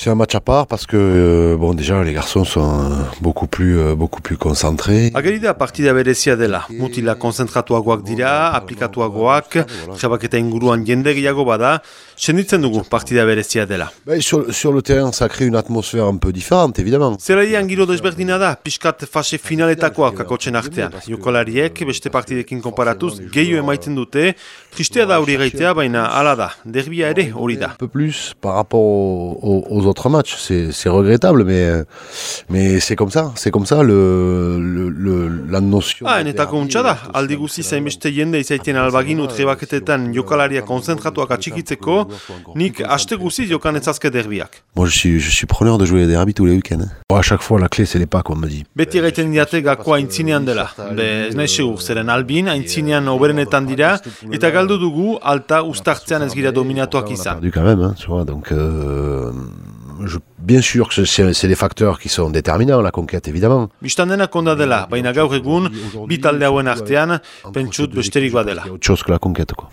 c'est un match à part parce que euh, bon déjà les garçons sont euh, beaucoup plus euh, beaucoup plus concentrés. Ageri da partida berezia dela. Mutila konzentratuagoak dira, aplikatuagoak, jabaketa inguruan jende gehiago bada, senditzen dugu partida berezia dela. Ben, sur, sur le terrain, ça crée une atmosphère un peu différente, évidemment. Zelaian giro desberdina da, pixkat fase finaletakoak akotzen artean. Jokolariek beste partidekin konparatuz gehiu emaiten dute, tristea da hori gaitea, baina ala da, derbia ere hori da. Un peu plus par rapport aux, aux- autres matchs. C'est regrettable, mais, euh, mais c'est comme ça. C'est comme ça le, le, le- la notion. Ah, de enetako untsa da, euh, aldi guzi zainbeste jende izaiten albaginu trebaketetan jokalaria konzentratuak atxikitzeko, nik aste guzi jokan etzazke derbiak. Moi, je suis, je suis preneur de jouer les derbies tous les week-ends. hein. Bon, à chaque fois, la clé, c'est les pas, comme on me dit. Beti gaiten diate gakoa aintzinean dela. Be, ez nahi segur, zeren albin, aintzinean oberenetan dira, eta galdu dugu alta ustartzean ez gira dominatuak izan. perdu quand même, hein, tu vois. Donc, euh, je- bien sûr que c'est des facteurs qui sont déterminants, la conquête, évidemment. Bistan denak onda dela, baina gaur egun, bi talde hauen artean, pentsut besterik badela. Il y a autre chose que la conquête, quoi.